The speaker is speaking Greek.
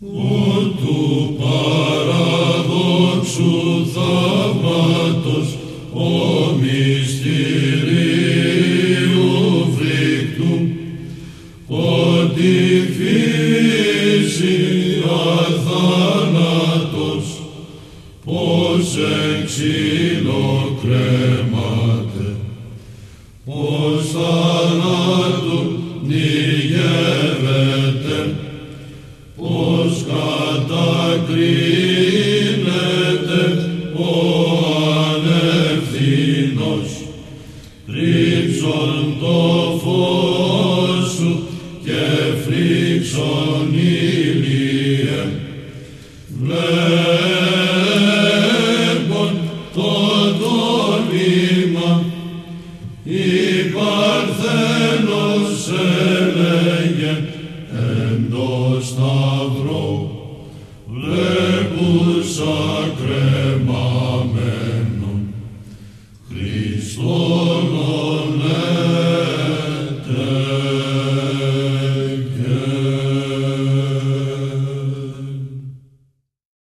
ο Ότου παραδόξου θαύματος ο μυστήριο φρικτού ότι φύση αθάνατος πως εν ξύλο κρέματε πως ο ανευθύνος, ρίψον το φως σου και φρίξον ηλίε. Βλέπον το το βήμα, η Παρθένος έλεγε εν το σταυρό, βλέπουσα κρεμαμένον, Sono